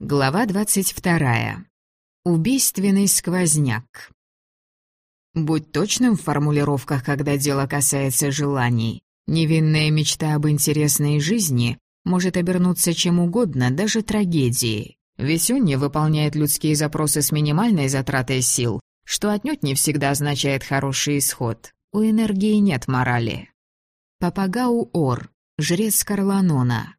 Глава двадцать вторая. Убийственный сквозняк. Будь точным в формулировках, когда дело касается желаний. Невинная мечта об интересной жизни может обернуться чем угодно, даже трагедией. Ведь выполняет людские запросы с минимальной затратой сил, что отнюдь не всегда означает хороший исход. У энергии нет морали. Папагау Ор, жрец Карланона.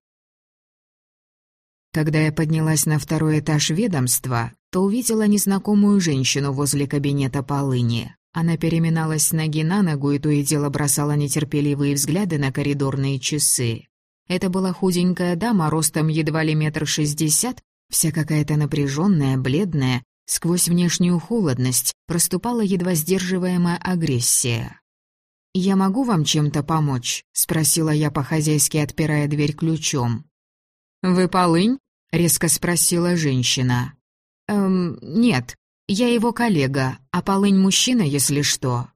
Когда я поднялась на второй этаж ведомства, то увидела незнакомую женщину возле кабинета полыни. Она переминалась с ноги на ногу и то и дело бросала нетерпеливые взгляды на коридорные часы. Это была худенькая дама, ростом едва ли метр шестьдесят, вся какая-то напряженная, бледная, сквозь внешнюю холодность проступала едва сдерживаемая агрессия. «Я могу вам чем-то помочь?» — спросила я по-хозяйски, отпирая дверь ключом. «Вы полынь?» — резко спросила женщина. «Эм, нет, я его коллега, а полынь мужчина, если что».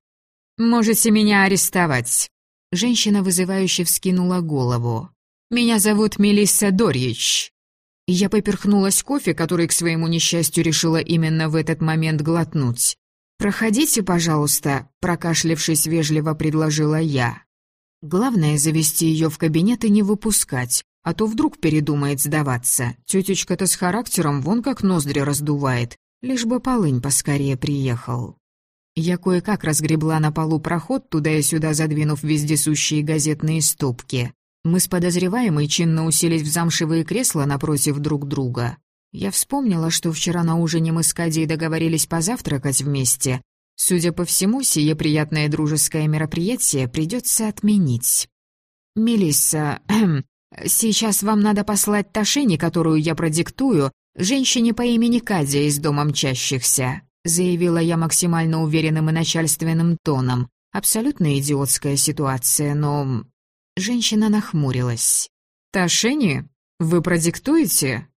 «Можете меня арестовать». Женщина вызывающе вскинула голову. «Меня зовут Мелисса Дорьич». Я поперхнулась кофе, который, к своему несчастью, решила именно в этот момент глотнуть. «Проходите, пожалуйста», — прокашлявшись вежливо предложила я. Главное — завести ее в кабинет и не выпускать. А то вдруг передумает сдаваться. Тетечка-то с характером вон как ноздри раздувает. Лишь бы полынь поскорее приехал. Я кое-как разгребла на полу проход, туда и сюда задвинув вездесущие газетные стопки. Мы с подозреваемой чинно уселись в замшевые кресла напротив друг друга. Я вспомнила, что вчера на ужине мы с Кадей договорились позавтракать вместе. Судя по всему, сие приятное дружеское мероприятие придется отменить. «Мелисса, «Сейчас вам надо послать Ташени, которую я продиктую, женщине по имени Кадя из дома мчащихся», заявила я максимально уверенным и начальственным тоном. Абсолютно идиотская ситуация, но... Женщина нахмурилась. «Ташени? Вы продиктуете?»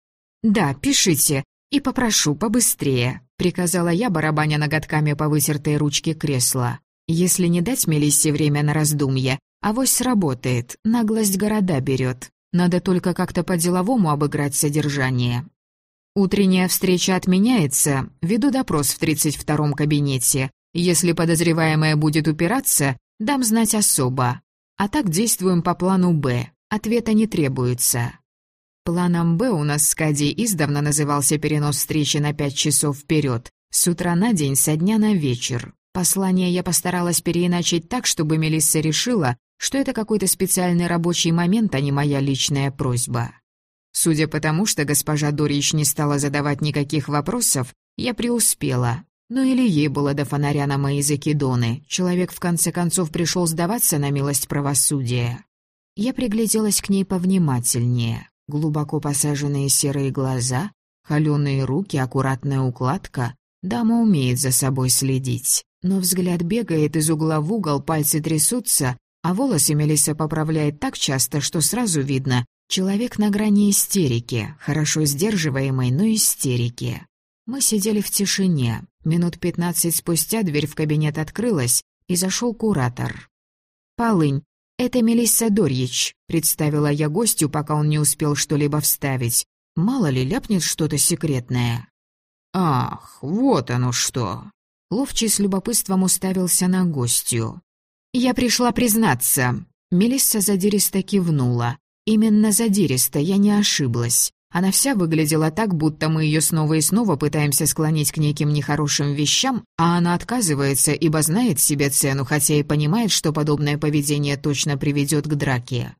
«Да, пишите. И попрошу побыстрее», — приказала я, барабаня ноготками по вытертой ручке кресла. «Если не дать Мелиссе время на раздумье, Авось сработает, наглость города берет. Надо только как-то по-деловому обыграть содержание. Утренняя встреча отменяется, веду допрос в 32-м кабинете. Если подозреваемая будет упираться, дам знать особо. А так действуем по плану «Б». Ответа не требуется. Планом «Б» у нас с Кадей издавна назывался перенос встречи на пять часов вперед, с утра на день, со дня на вечер. Послание я постаралась переиначить так, чтобы Мелисса решила, что это какой-то специальный рабочий момент, а не моя личная просьба. Судя по тому, что госпожа Дорич не стала задавать никаких вопросов, я преуспела. Ну или ей было до фонаря на мои закидоны. Человек в конце концов пришел сдаваться на милость правосудия. Я пригляделась к ней повнимательнее. Глубоко посаженные серые глаза, холеные руки, аккуратная укладка. Дама умеет за собой следить. Но взгляд бегает из угла в угол, пальцы трясутся, а волосы Мелисса поправляет так часто, что сразу видно, человек на грани истерики, хорошо сдерживаемой, но истерики. Мы сидели в тишине. Минут пятнадцать спустя дверь в кабинет открылась, и зашел куратор. «Полынь, это Мелисса Дорьич», — представила я гостю, пока он не успел что-либо вставить. Мало ли ляпнет что-то секретное. «Ах, вот оно что!» Ловчий с любопытством уставился на гостью. «Я пришла признаться». Мелисса задиристо кивнула. Именно задиристо, я не ошиблась. Она вся выглядела так, будто мы ее снова и снова пытаемся склонить к неким нехорошим вещам, а она отказывается, ибо знает себе цену, хотя и понимает, что подобное поведение точно приведет к драке.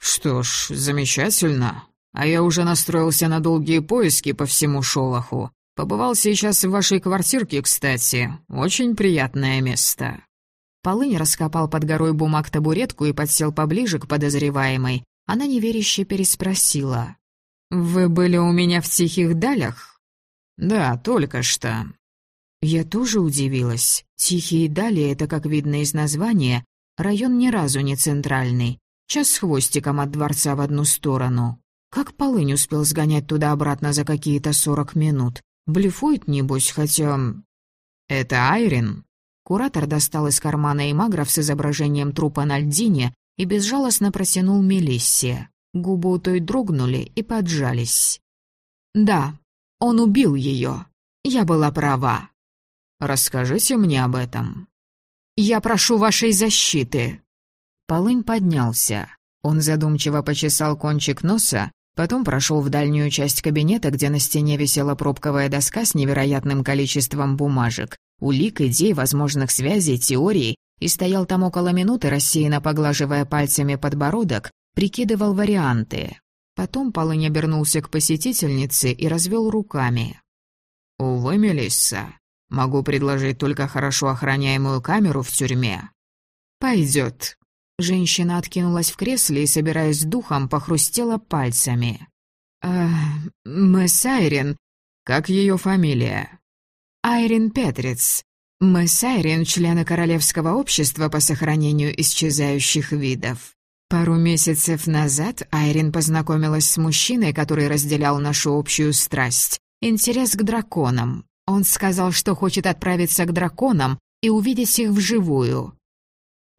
«Что ж, замечательно. А я уже настроился на долгие поиски по всему Шолоху. Побывал сейчас в вашей квартирке, кстати. Очень приятное место». Полынь раскопал под горой бумаг табуретку и подсел поближе к подозреваемой. Она неверяще переспросила. «Вы были у меня в тихих далях?» «Да, только что». Я тоже удивилась. Тихие дали — это, как видно из названия, район ни разу не центральный. Час с хвостиком от дворца в одну сторону. Как Полынь успел сгонять туда-обратно за какие-то сорок минут? Блефует, небось, хотя... «Это Айрин?» Куратор достал из кармана имагров с изображением трупа на льдине и безжалостно протянул Мелиссе. Губы у той дрогнули и поджались. Да, он убил ее. Я была права. Расскажите мне об этом. Я прошу вашей защиты. Полынь поднялся. Он задумчиво почесал кончик носа, потом прошел в дальнюю часть кабинета, где на стене висела пробковая доска с невероятным количеством бумажек, улик, идей, возможных связей, теорий, и стоял там около минуты, рассеянно поглаживая пальцами подбородок, прикидывал варианты. Потом Полынь обернулся к посетительнице и развел руками. «Увы, Мелисса, могу предложить только хорошо охраняемую камеру в тюрьме». «Пойдет». Женщина откинулась в кресле и, собираясь с духом, похрустела пальцами. «Э, «Мэс Айрин...» «Как ее фамилия?» «Айрин Петрец. Мэс Айрин, члены Королевского общества по сохранению исчезающих видов. Пару месяцев назад Айрин познакомилась с мужчиной, который разделял нашу общую страсть — интерес к драконам. Он сказал, что хочет отправиться к драконам и увидеть их вживую.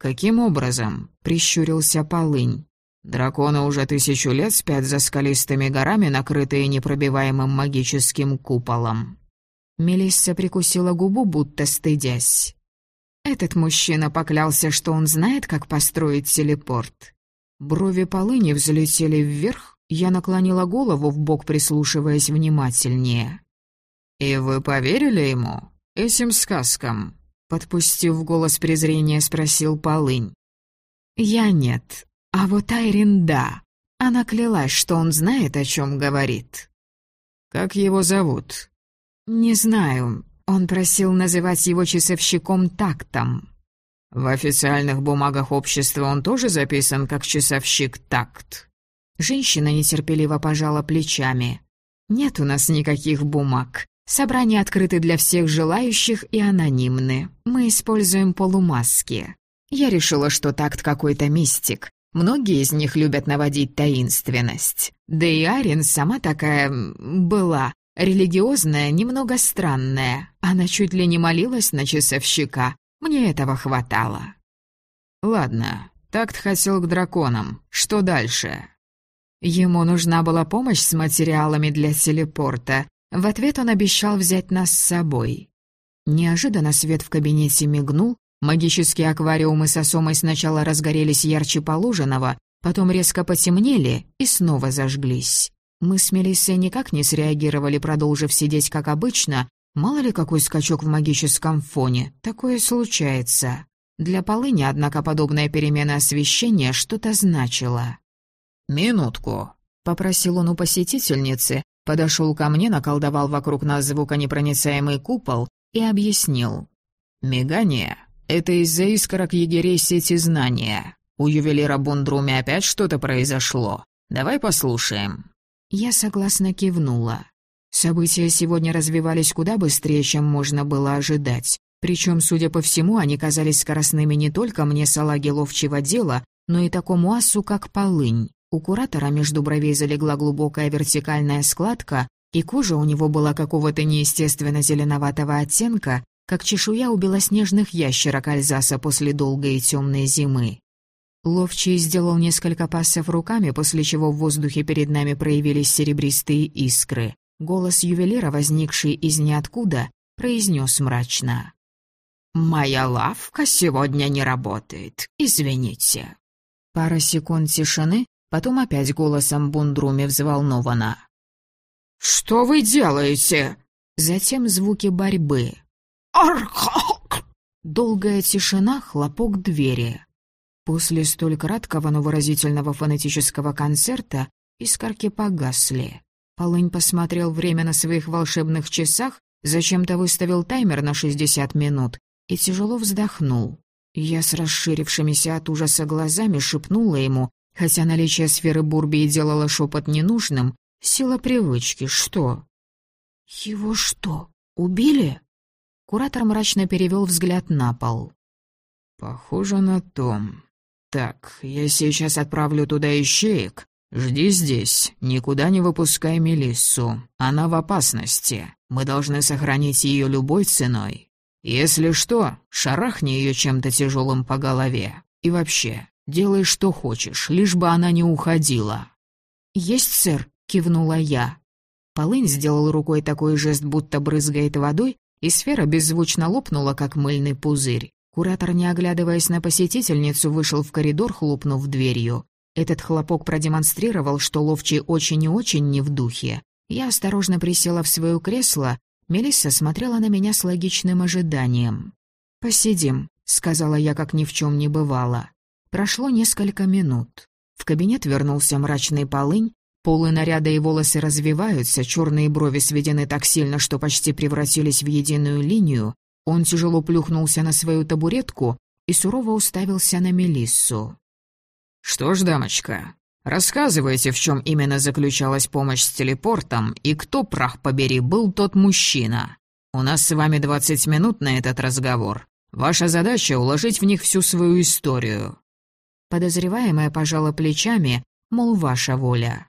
«Каким образом?» — прищурился Полынь. «Драконы уже тысячу лет спят за скалистыми горами, накрытые непробиваемым магическим куполом». Мелисса прикусила губу, будто стыдясь. Этот мужчина поклялся, что он знает, как построить телепорт. Брови полыни взлетели вверх, я наклонила голову в бок, прислушиваясь внимательнее. «И вы поверили ему? Этим сказкам?» Подпустив голос презрения, спросил Полынь. «Я нет, а вот Айрин да. Она клялась, что он знает, о чем говорит». «Как его зовут?» «Не знаю. Он просил называть его часовщиком тактом». В официальных бумагах общества он тоже записан как часовщик такт. Женщина нетерпеливо пожала плечами. Нет у нас никаких бумаг. Собрания открыты для всех желающих и анонимны. Мы используем полумаски. Я решила, что такт какой-то мистик. Многие из них любят наводить таинственность. Да и Арин сама такая... была. Религиозная, немного странная. Она чуть ли не молилась на часовщика. Мне этого хватало. Ладно, такт хотел к драконам. Что дальше? Ему нужна была помощь с материалами для телепорта. В ответ он обещал взять нас с собой. Неожиданно свет в кабинете мигнул, магические аквариумы с осомой сначала разгорелись ярче положенного, потом резко потемнели и снова зажглись. Мы с Мелиссой никак не среагировали, продолжив сидеть как обычно, Мало ли какой скачок в магическом фоне, такое случается. Для полыни, однако, подобная перемена освещения что-то значила. «Минутку», — попросил он у посетительницы, подошел ко мне, наколдовал вокруг нас звуконепроницаемый купол и объяснил. «Мигание — это из-за искорок егерей сети знания. У ювелира Бундруми опять что-то произошло. Давай послушаем». Я согласно кивнула. События сегодня развивались куда быстрее, чем можно было ожидать. Причем, судя по всему, они казались скоростными не только мне салаги ловчего дела, но и такому асу, как полынь. У куратора между бровей залегла глубокая вертикальная складка, и кожа у него была какого-то неестественно зеленоватого оттенка, как чешуя у белоснежных ящерок Альзаса после долгой и темной зимы. Ловчий сделал несколько пассов руками, после чего в воздухе перед нами проявились серебристые искры. Голос ювелира, возникший из ниоткуда, произнес мрачно. «Моя лавка сегодня не работает, извините». Пара секунд тишины, потом опять голосом Бундруми взволнована. «Что вы делаете?» Затем звуки борьбы. «Архак!» Долгая тишина, хлопок двери. После столь краткого, но выразительного фонетического концерта искорки погасли. Полынь посмотрел время на своих волшебных часах, зачем-то выставил таймер на 60 минут и тяжело вздохнул. Я с расширившимися от ужаса глазами шепнула ему, хотя наличие сферы Бурбии делало шепот ненужным, сила привычки, что? «Его что, убили?» Куратор мрачно перевел взгляд на пол. «Похоже на то. Так, я сейчас отправлю туда ищеек, «Жди здесь, никуда не выпускай Мелиссу. Она в опасности. Мы должны сохранить ее любой ценой. Если что, шарахни ее чем-то тяжелым по голове. И вообще, делай что хочешь, лишь бы она не уходила». «Есть, сэр», — кивнула я. Полынь сделал рукой такой жест, будто брызгает водой, и сфера беззвучно лопнула, как мыльный пузырь. Куратор, не оглядываясь на посетительницу, вышел в коридор, хлопнув дверью. Этот хлопок продемонстрировал, что ловчий очень и очень не в духе. Я осторожно присела в свое кресло, Мелисса смотрела на меня с логичным ожиданием. «Посидим», — сказала я, как ни в чем не бывало. Прошло несколько минут. В кабинет вернулся мрачный полынь, полы наряда и волосы развиваются, черные брови сведены так сильно, что почти превратились в единую линию. Он тяжело плюхнулся на свою табуретку и сурово уставился на Мелиссу. «Что ж, дамочка, Рассказывайте, в чем именно заключалась помощь с телепортом и кто, прах побери, был тот мужчина. У нас с вами 20 минут на этот разговор. Ваша задача — уложить в них всю свою историю». Подозреваемая пожала плечами, мол, ваша воля.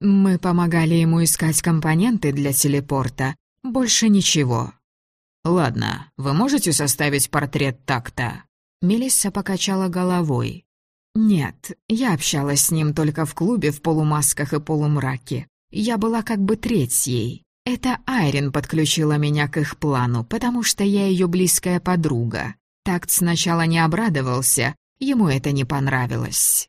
«Мы помогали ему искать компоненты для телепорта. Больше ничего». «Ладно, вы можете составить портрет так-то?» Мелисса покачала головой. «Нет, я общалась с ним только в клубе в полумасках и полумраке. Я была как бы третьей. Это Айрин подключила меня к их плану, потому что я ее близкая подруга. Такт сначала не обрадовался, ему это не понравилось».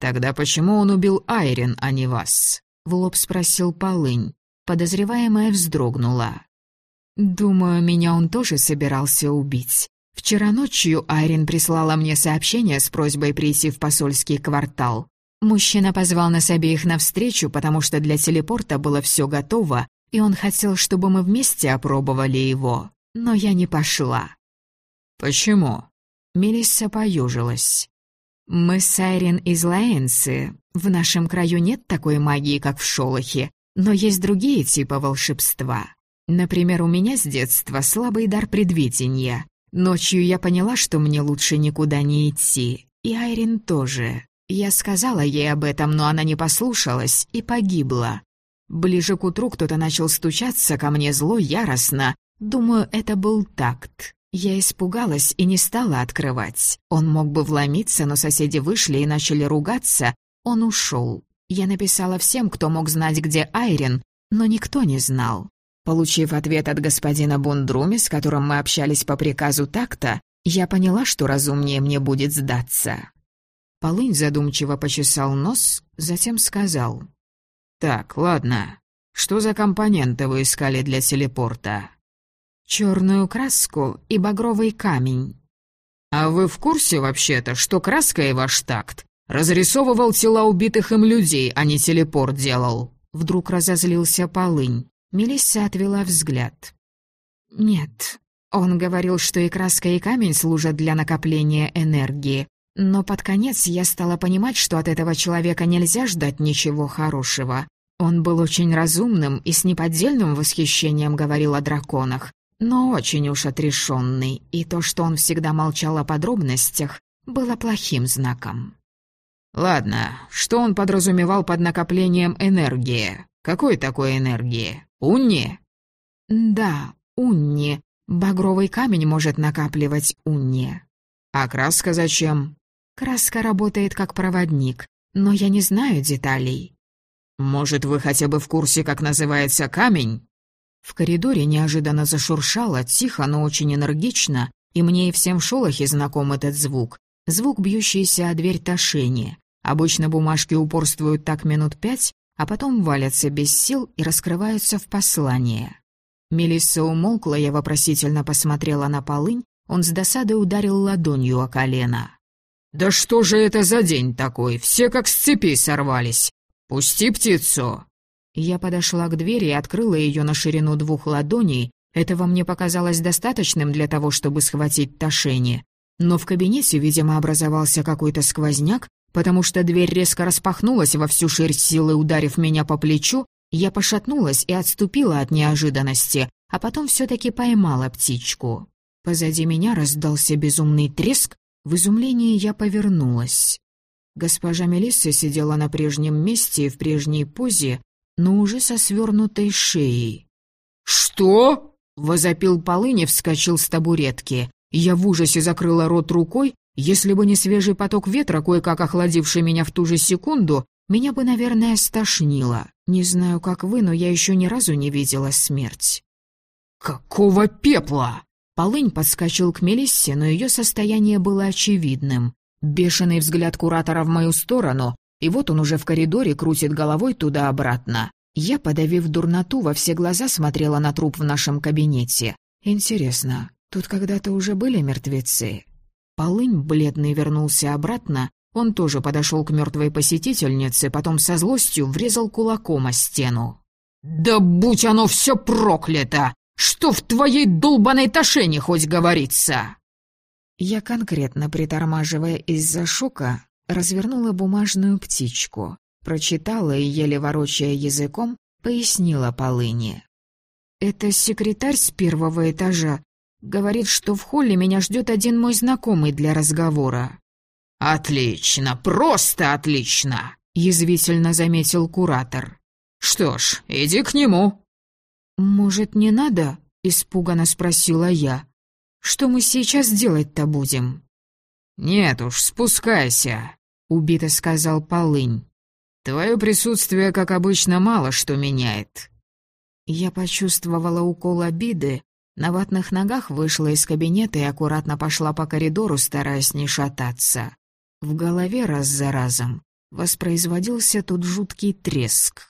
«Тогда почему он убил Айрин, а не вас?» — в лоб спросил Полынь. Подозреваемая вздрогнула. «Думаю, меня он тоже собирался убить. Вчера ночью Айрин прислала мне сообщение с просьбой прийти в посольский квартал. Мужчина позвал нас обеих навстречу, потому что для телепорта было все готово, и он хотел, чтобы мы вместе опробовали его. Но я не пошла. «Почему?» Мелисса поюжилась. «Мы с Айрин из Лаэнсы. В нашем краю нет такой магии, как в Шолохе, но есть другие типы волшебства. Например, у меня с детства слабый дар предвидения. Ночью я поняла, что мне лучше никуда не идти. И Айрин тоже. Я сказала ей об этом, но она не послушалась и погибла. Ближе к утру кто-то начал стучаться ко мне зло, яростно. Думаю, это был такт. Я испугалась и не стала открывать. Он мог бы вломиться, но соседи вышли и начали ругаться. Он ушел. Я написала всем, кто мог знать, где Айрин, но никто не знал. Получив ответ от господина Бундруми, с которым мы общались по приказу такта, я поняла, что разумнее мне будет сдаться. Полынь задумчиво почесал нос, затем сказал. «Так, ладно. Что за компоненты вы искали для телепорта?» «Черную краску и багровый камень». «А вы в курсе вообще-то, что краска и ваш такт разрисовывал тела убитых им людей, а не телепорт делал?» Вдруг разозлился Полынь. Мелисса отвела взгляд. «Нет, он говорил, что и краска, и камень служат для накопления энергии. Но под конец я стала понимать, что от этого человека нельзя ждать ничего хорошего. Он был очень разумным и с неподдельным восхищением говорил о драконах, но очень уж отрешенный, и то, что он всегда молчал о подробностях, было плохим знаком. «Ладно, что он подразумевал под накоплением энергии? Какой такой энергии?» Унни?» «Да, унни. Багровый камень может накапливать унни». «А краска зачем?» «Краска работает как проводник, но я не знаю деталей». «Может, вы хотя бы в курсе, как называется камень?» В коридоре неожиданно зашуршало, тихо, но очень энергично, и мне и всем в шолохе знаком этот звук. Звук, бьющийся о дверь Ташени. Обычно бумажки упорствуют так минут пять, а потом валятся без сил и раскрываются в послание. Мелисса умолкла, я вопросительно посмотрела на полынь, он с досадой ударил ладонью о колено. «Да что же это за день такой? Все как с цепи сорвались! Пусти птицу!» Я подошла к двери и открыла ее на ширину двух ладоней. Этого мне показалось достаточным для того, чтобы схватить Ташени. Но в кабинете, видимо, образовался какой-то сквозняк, потому что дверь резко распахнулась во всю ширь силы, ударив меня по плечу, я пошатнулась и отступила от неожиданности, а потом все-таки поймала птичку. Позади меня раздался безумный треск, в изумлении я повернулась. Госпожа Мелисса сидела на прежнем месте и в прежней позе, но уже со свернутой шеей. «Что?» — возопил полынь и вскочил с табуретки. Я в ужасе закрыла рот рукой, если бы не свежий поток ветра, кое-как охладивший меня в ту же секунду, меня бы, наверное, стошнило. Не знаю, как вы, но я еще ни разу не видела смерть». «Какого пепла?» Полынь подскочил к Мелиссе, но ее состояние было очевидным. Бешеный взгляд куратора в мою сторону, и вот он уже в коридоре крутит головой туда-обратно. Я, подавив дурноту, во все глаза смотрела на труп в нашем кабинете. Интересно, тут когда-то уже были мертвецы? Полынь, бледный, вернулся обратно. Он тоже подошел к мертвой посетительнице, потом со злостью врезал кулаком о стену. «Да будь оно все проклято! Что в твоей долбаной тошене хоть говорится?» Я конкретно притормаживая из-за шока, развернула бумажную птичку, прочитала и, еле ворочая языком, пояснила полыни. «Это секретарь с первого этажа. Говорит, что в холле меня ждет один мой знакомый для разговора». «Отлично, просто отлично!» — язвительно заметил куратор. «Что ж, иди к нему». «Может, не надо?» — испуганно спросила я. «Что мы сейчас делать-то будем?» «Нет уж, спускайся», — убито сказал Полынь. «Твое присутствие, как обычно, мало что меняет». Я почувствовала укол обиды, на ватных ногах вышла из кабинета и аккуратно пошла по коридору, стараясь не шататься. В голове раз за разом воспроизводился тот жуткий треск.